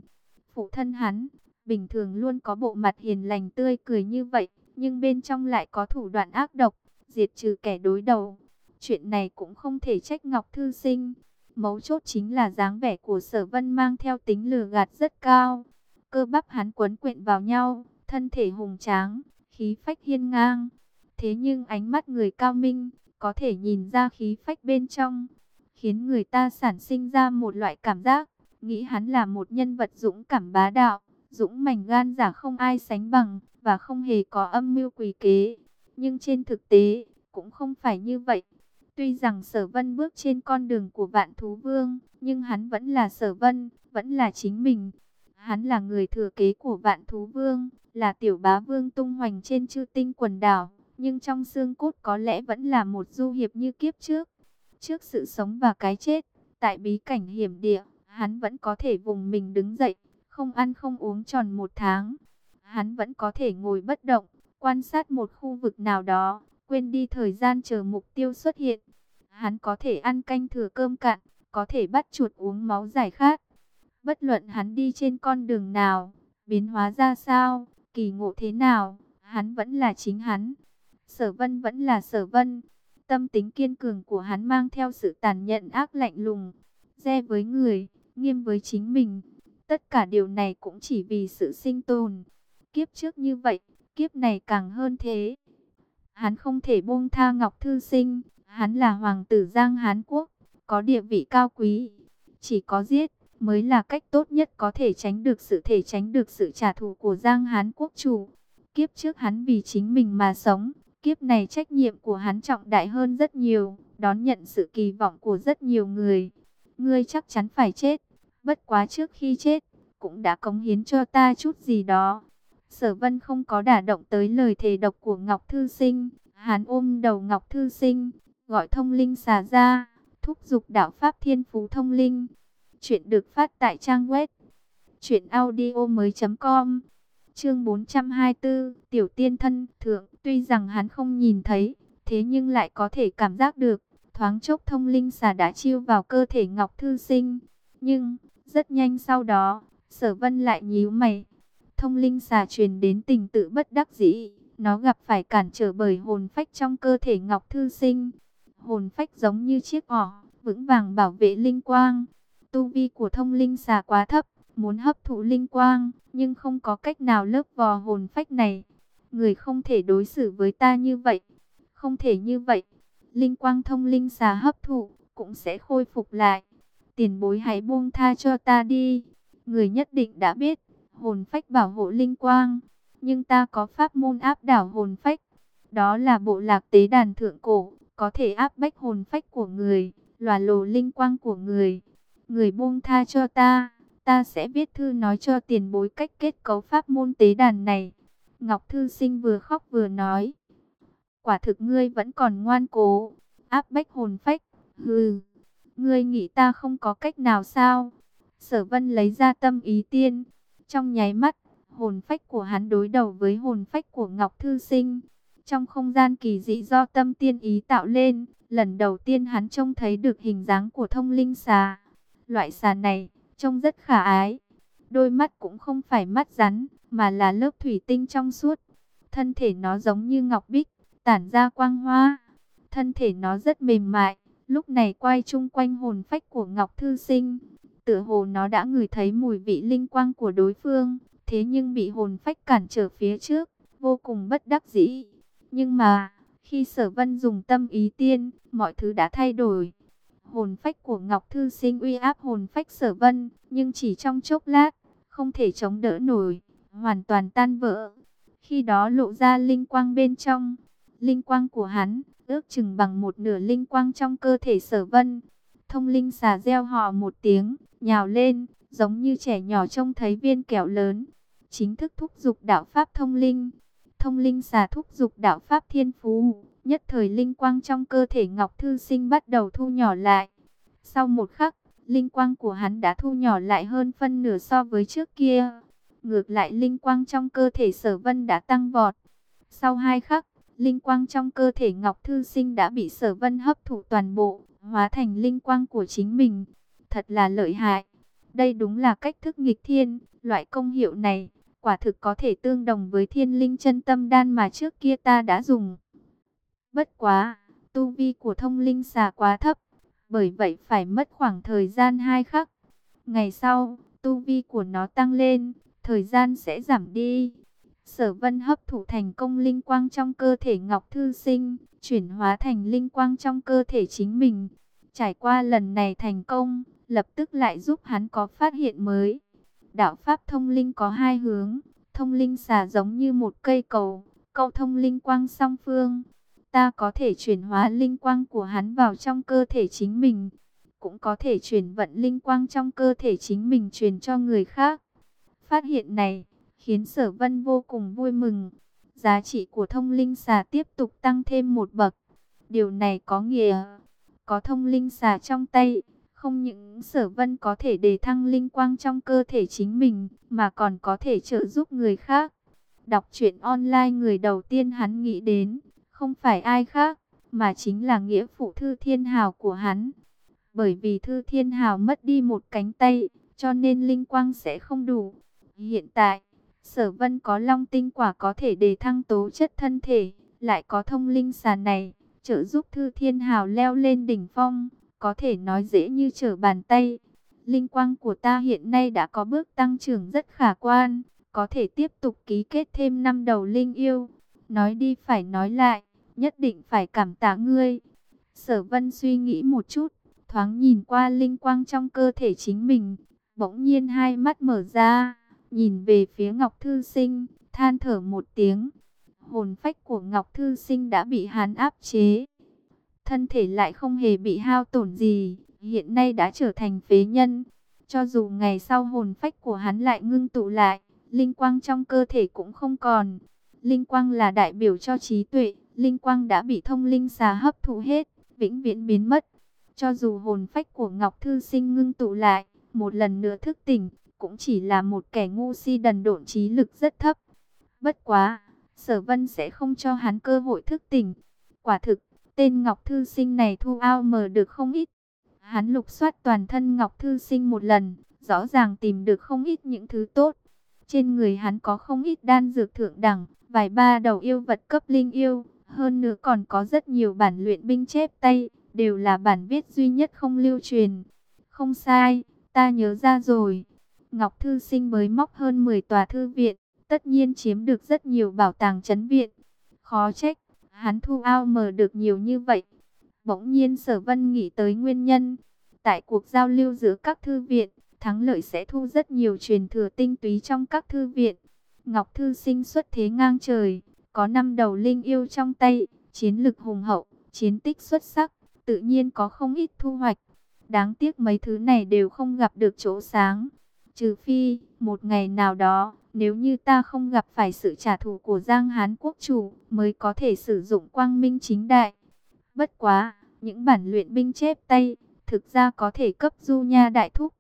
Phụ thân hắn, bình thường luôn có bộ mặt hiền lành tươi cười như vậy, nhưng bên trong lại có thủ đoạn ác độc, diệt trừ kẻ đối đầu. Chuyện này cũng không thể trách Ngọc Thư Sinh. Mấu chốt chính là dáng vẻ của sở vân mang theo tính lừa gạt rất cao. Cơ bắp hắn quấn quyện vào nhau, thân thể hùng tráng, khí phách hiên ngang. Thế nhưng ánh mắt người cao minh, có thể nhìn ra khí phách bên trong, khiến người ta sản sinh ra một loại cảm giác, nghĩ hắn là một nhân vật dũng cảm bá đạo, dũng mảnh gan giả không ai sánh bằng, và không hề có âm mưu quỷ kế. Nhưng trên thực tế, cũng không phải như vậy. Tuy rằng sở vân bước trên con đường của vạn thú vương, nhưng hắn vẫn là sở vân, vẫn là chính mình. Hắn là người thừa kế của vạn thú vương, là tiểu bá vương tung hoành trên chư tinh quần đảo. Nhưng trong xương cốt có lẽ vẫn là một du hiệp như kiếp trước. Trước sự sống và cái chết, tại bí cảnh hiểm địa, hắn vẫn có thể vùng mình đứng dậy, không ăn không uống tròn một tháng. Hắn vẫn có thể ngồi bất động, quan sát một khu vực nào đó, quên đi thời gian chờ mục tiêu xuất hiện. Hắn có thể ăn canh thừa cơm cạn, có thể bắt chuột uống máu giải khát. Bất luận hắn đi trên con đường nào, biến hóa ra sao, kỳ ngộ thế nào, hắn vẫn là chính hắn. Sở vân vẫn là sở vân. Tâm tính kiên cường của hắn mang theo sự tàn nhẫn ác lạnh lùng. Dè với người, nghiêm với chính mình. Tất cả điều này cũng chỉ vì sự sinh tồn. Kiếp trước như vậy, kiếp này càng hơn thế. Hắn không thể buông tha Ngọc Thư Sinh. Hắn là hoàng tử Giang Hán Quốc, có địa vị cao quý. Chỉ có giết mới là cách tốt nhất có thể tránh được sự thể tránh được sự trả thù của Giang Hán Quốc chủ. Kiếp trước hắn vì chính mình mà sống, Kiếp này trách nhiệm của hắn trọng đại hơn rất nhiều, đón nhận sự kỳ vọng của rất nhiều người. Ngươi chắc chắn phải chết, bất quá trước khi chết, cũng đã cống hiến cho ta chút gì đó. Sở vân không có đả động tới lời thề độc của Ngọc Thư Sinh, hắn ôm đầu Ngọc Thư Sinh, gọi thông linh xà ra, thúc giục đạo Pháp Thiên Phú Thông Linh. Chuyện được phát tại trang web chuyện audio mới.com Chương 424, Tiểu Tiên Thân, Thượng, tuy rằng hắn không nhìn thấy, thế nhưng lại có thể cảm giác được, thoáng chốc thông linh xà đã chiêu vào cơ thể Ngọc Thư Sinh. Nhưng, rất nhanh sau đó, sở vân lại nhíu mày. Thông linh xà truyền đến tình tự bất đắc dĩ, nó gặp phải cản trở bởi hồn phách trong cơ thể Ngọc Thư Sinh. Hồn phách giống như chiếc ỏ, vững vàng bảo vệ linh quang. Tu vi của thông linh xà quá thấp, muốn hấp thụ linh quang, nhưng không có cách nào lớp vò hồn phách này. Người không thể đối xử với ta như vậy, không thể như vậy. Linh quang thông linh xà hấp thụ, cũng sẽ khôi phục lại. Tiền bối hãy buông tha cho ta đi. Người nhất định đã biết, hồn phách bảo hộ linh quang. Nhưng ta có pháp môn áp đảo hồn phách. Đó là bộ lạc tế đàn thượng cổ, có thể áp bách hồn phách của người, lòa lồ linh quang của người. Người buông tha cho ta ta sẽ viết thư nói cho tiền bối cách kết cấu pháp môn tế đàn này. Ngọc Thư Sinh vừa khóc vừa nói. Quả thực ngươi vẫn còn ngoan cố, áp bách hồn phách, hừ, ngươi nghĩ ta không có cách nào sao? Sở vân lấy ra tâm ý tiên, trong nháy mắt, hồn phách của hắn đối đầu với hồn phách của Ngọc Thư Sinh. Trong không gian kỳ dị do tâm tiên ý tạo lên, lần đầu tiên hắn trông thấy được hình dáng của thông linh xà. Loại xà này, trông rất khả ái. Đôi mắt cũng không phải mắt rắn, mà là lớp thủy tinh trong suốt. Thân thể nó giống như ngọc bích, tản ra quang hoa. Thân thể nó rất mềm mại, lúc này quay chung quanh hồn phách của Ngọc Thư Sinh. Tựa hồ nó đã ngửi thấy mùi vị linh quang của đối phương, thế nhưng bị hồn phách cản trở phía trước, vô cùng bất đắc dĩ. Nhưng mà, khi sở vân dùng tâm ý tiên, mọi thứ đã thay đổi. Hồn phách của Ngọc Thư Sinh uy áp hồn phách sở vân, nhưng chỉ trong chốc lát, không thể chống đỡ nổi, hoàn toàn tan vỡ. Khi đó lộ ra linh quang bên trong, linh quang của hắn, ước chừng bằng một nửa linh quang trong cơ thể sở vân. Thông linh xà gieo họ một tiếng, nhào lên, giống như trẻ nhỏ trông thấy viên kẹo lớn. Chính thức thúc giục đạo Pháp thông linh. Thông linh xà thúc giục đạo Pháp thiên phú. Nhất thời linh quang trong cơ thể Ngọc Thư Sinh bắt đầu thu nhỏ lại. Sau một khắc, linh quang của hắn đã thu nhỏ lại hơn phân nửa so với trước kia. Ngược lại linh quang trong cơ thể sở vân đã tăng vọt. Sau hai khắc, linh quang trong cơ thể Ngọc Thư Sinh đã bị sở vân hấp thụ toàn bộ, hóa thành linh quang của chính mình. Thật là lợi hại. Đây đúng là cách thức nghịch thiên, loại công hiệu này, quả thực có thể tương đồng với thiên linh chân tâm đan mà trước kia ta đã dùng. Bất quá, tu vi của thông linh xà quá thấp, bởi vậy phải mất khoảng thời gian hai khắc. Ngày sau, tu vi của nó tăng lên, thời gian sẽ giảm đi. Sở vân hấp thụ thành công linh quang trong cơ thể Ngọc Thư Sinh, chuyển hóa thành linh quang trong cơ thể chính mình. Trải qua lần này thành công, lập tức lại giúp hắn có phát hiện mới. Đạo Pháp thông linh có hai hướng, thông linh xà giống như một cây cầu, cầu thông linh quang song phương ta có thể chuyển hóa linh quang của hắn vào trong cơ thể chính mình, cũng có thể chuyển vận linh quang trong cơ thể chính mình truyền cho người khác. Phát hiện này khiến Sở Vân vô cùng vui mừng. Giá trị của thông linh xà tiếp tục tăng thêm một bậc. Điều này có nghĩa có thông linh xà trong tay, không những Sở Vân có thể đề thăng linh quang trong cơ thể chính mình, mà còn có thể trợ giúp người khác. Đọc truyện online người đầu tiên hắn nghĩ đến không phải ai khác, mà chính là nghĩa phụ Thư Thiên Hào của hắn. Bởi vì Thư Thiên Hào mất đi một cánh tay, cho nên linh quang sẽ không đủ. Hiện tại, Sở Vân có long tinh quả có thể đề thăng tố chất thân thể, lại có thông linh xà này, trợ giúp Thư Thiên Hào leo lên đỉnh phong, có thể nói dễ như trở bàn tay. Linh quang của ta hiện nay đã có bước tăng trưởng rất khả quan, có thể tiếp tục ký kết thêm năm đầu linh yêu. Nói đi phải nói lại, nhất định phải cảm tạ ngươi. Sở vân suy nghĩ một chút, thoáng nhìn qua linh quang trong cơ thể chính mình, bỗng nhiên hai mắt mở ra, nhìn về phía Ngọc Thư Sinh, than thở một tiếng. hồn phách của Ngọc Thư Sinh đã bị hắn áp chế. Thân thể lại không hề bị hao tổn gì, hiện nay đã trở thành phế nhân. Cho dù ngày sau hồn phách của hắn lại ngưng tụ lại, linh quang trong cơ thể cũng không còn. Linh quang là đại biểu cho trí tuệ, linh quang đã bị thông linh xà hấp thụ hết, vĩnh viễn biến mất. Cho dù hồn phách của Ngọc Thư Sinh ngưng tụ lại, một lần nữa thức tỉnh, cũng chỉ là một kẻ ngu si đần độn trí lực rất thấp. Bất quá, sở vân sẽ không cho hắn cơ hội thức tỉnh. Quả thực, tên Ngọc Thư Sinh này thu ao mờ được không ít. Hắn lục soát toàn thân Ngọc Thư Sinh một lần, rõ ràng tìm được không ít những thứ tốt. Trên người hắn có không ít đan dược thượng đẳng, vài ba đầu yêu vật cấp linh yêu, hơn nữa còn có rất nhiều bản luyện binh chép tay, đều là bản viết duy nhất không lưu truyền. Không sai, ta nhớ ra rồi. Ngọc Thư Sinh mới móc hơn 10 tòa thư viện, tất nhiên chiếm được rất nhiều bảo tàng chấn viện. Khó trách, hắn thu ao mở được nhiều như vậy. Bỗng nhiên sở vân nghĩ tới nguyên nhân. Tại cuộc giao lưu giữa các thư viện, thắng lợi sẽ thu rất nhiều truyền thừa tinh túy trong các thư viện. Ngọc Thư Sinh xuất thế ngang trời, có năm đầu linh yêu trong tay, chiến lực hùng hậu, chiến tích xuất sắc, tự nhiên có không ít thu hoạch. Đáng tiếc mấy thứ này đều không gặp được chỗ sáng. Trừ phi, một ngày nào đó, nếu như ta không gặp phải sự trả thù của Giang Hán quốc chủ, mới có thể sử dụng quang minh chính đại. Bất quá, những bản luyện binh chép tay, thực ra có thể cấp du nha đại thúc.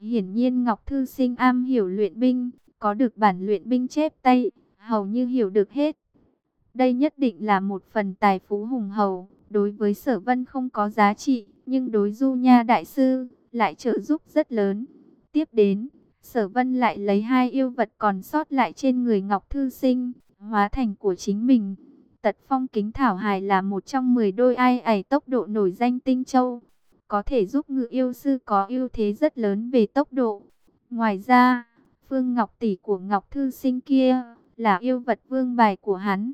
Hiển nhiên Ngọc Thư Sinh am hiểu luyện binh, có được bản luyện binh chép tay, hầu như hiểu được hết. Đây nhất định là một phần tài phú hùng hầu, đối với sở vân không có giá trị, nhưng đối du nha đại sư, lại trợ giúp rất lớn. Tiếp đến, sở vân lại lấy hai yêu vật còn sót lại trên người Ngọc Thư Sinh, hóa thành của chính mình. Tật phong kính thảo hài là một trong 10 đôi ai ải tốc độ nổi danh tinh châu. Có thể giúp ngự yêu sư có ưu thế rất lớn về tốc độ. Ngoài ra, phương ngọc tỷ của Ngọc Thư Sinh kia là yêu vật vương bài của hắn.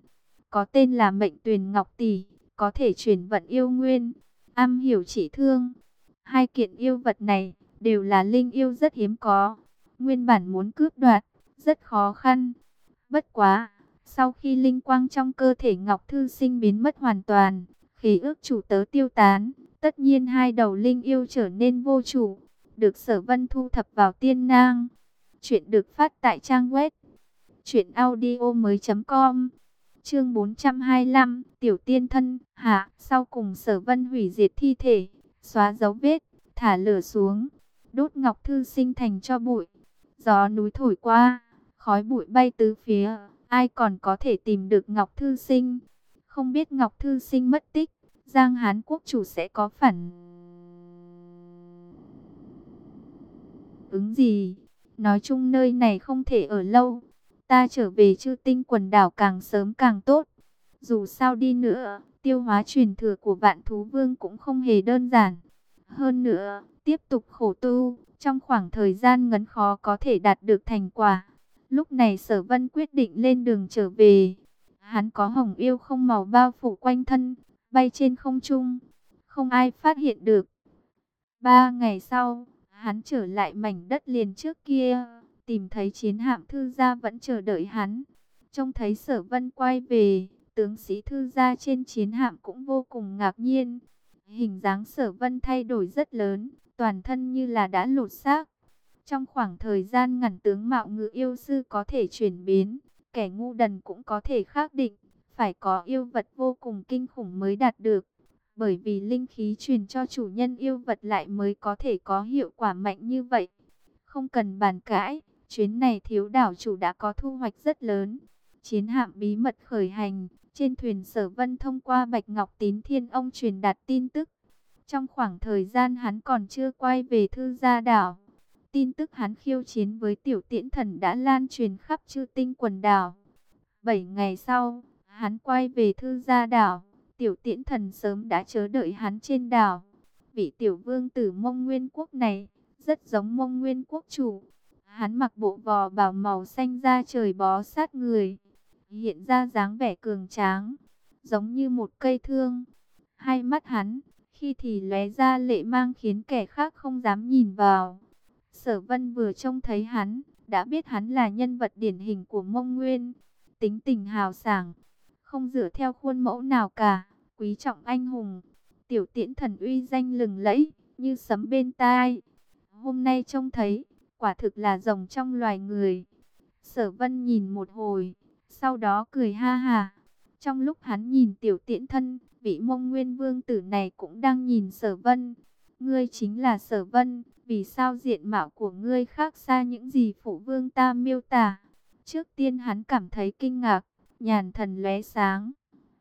Có tên là mệnh tuyền Ngọc Tỷ, có thể chuyển vận yêu nguyên, am hiểu chỉ thương. Hai kiện yêu vật này đều là linh yêu rất hiếm có. Nguyên bản muốn cướp đoạt, rất khó khăn. Bất quá, sau khi linh quang trong cơ thể Ngọc Thư Sinh biến mất hoàn toàn, khí ước chủ tớ tiêu tán, tất nhiên hai đầu linh yêu trở nên vô chủ, được sở vân thu thập vào tiên nang. Chuyện được phát tại trang web truyện audio mới com Chương 425, Tiểu Tiên thân, hạ, sau cùng Sở Vân hủy diệt thi thể, xóa dấu vết, thả lửa xuống, đốt Ngọc Thư Sinh thành cho bụi. Gió núi thổi qua, khói bụi bay tứ phía, ai còn có thể tìm được Ngọc Thư Sinh? Không biết Ngọc Thư Sinh mất tích, Giang Hán quốc chủ sẽ có phản ứng gì? Nói chung nơi này không thể ở lâu. Ta trở về chư tinh quần đảo càng sớm càng tốt. Dù sao đi nữa, tiêu hóa truyền thừa của vạn thú vương cũng không hề đơn giản. Hơn nữa, tiếp tục khổ tu, trong khoảng thời gian ngắn khó có thể đạt được thành quả. Lúc này sở vân quyết định lên đường trở về. Hắn có hồng yêu không màu bao phủ quanh thân, bay trên không trung. Không ai phát hiện được. Ba ngày sau, hắn trở lại mảnh đất liền trước kia tìm thấy chiến hạm thư gia vẫn chờ đợi hắn. Trông thấy sở vân quay về, tướng sĩ thư gia trên chiến hạm cũng vô cùng ngạc nhiên. Hình dáng sở vân thay đổi rất lớn, toàn thân như là đã lột xác. Trong khoảng thời gian ngắn tướng mạo ngự yêu sư có thể chuyển biến, kẻ ngu đần cũng có thể xác định, phải có yêu vật vô cùng kinh khủng mới đạt được. Bởi vì linh khí truyền cho chủ nhân yêu vật lại mới có thể có hiệu quả mạnh như vậy. Không cần bàn cãi, Chuyến này thiếu đảo chủ đã có thu hoạch rất lớn. Chiến hạm bí mật khởi hành, trên thuyền sở vân thông qua Bạch Ngọc Tín Thiên Ông truyền đạt tin tức. Trong khoảng thời gian hắn còn chưa quay về thư gia đảo, tin tức hắn khiêu chiến với tiểu tiễn thần đã lan truyền khắp chư tinh quần đảo. Bảy ngày sau, hắn quay về thư gia đảo, tiểu tiễn thần sớm đã chờ đợi hắn trên đảo. Vị tiểu vương tử mông nguyên quốc này, rất giống mông nguyên quốc chủ. Hắn mặc bộ vò bảo màu xanh da trời bó sát người, hiện ra dáng vẻ cường tráng, giống như một cây thương. Hai mắt hắn, khi thì lóe ra lệ mang khiến kẻ khác không dám nhìn vào. Sở Vân vừa trông thấy hắn, đã biết hắn là nhân vật điển hình của Mông Nguyên, tính tình hào sảng, không dựa theo khuôn mẫu nào cả, quý trọng anh hùng. Tiểu tiễn thần uy danh lừng lẫy, như sấm bên tai. Hôm nay trông thấy, quả thực là rồng trong loài người. Sở vân nhìn một hồi, sau đó cười ha ha. Trong lúc hắn nhìn tiểu tiễn thân, vị mông nguyên vương tử này cũng đang nhìn sở vân. Ngươi chính là sở vân, vì sao diện mạo của ngươi khác xa những gì phụ vương ta miêu tả. Trước tiên hắn cảm thấy kinh ngạc, nhàn thần lóe sáng,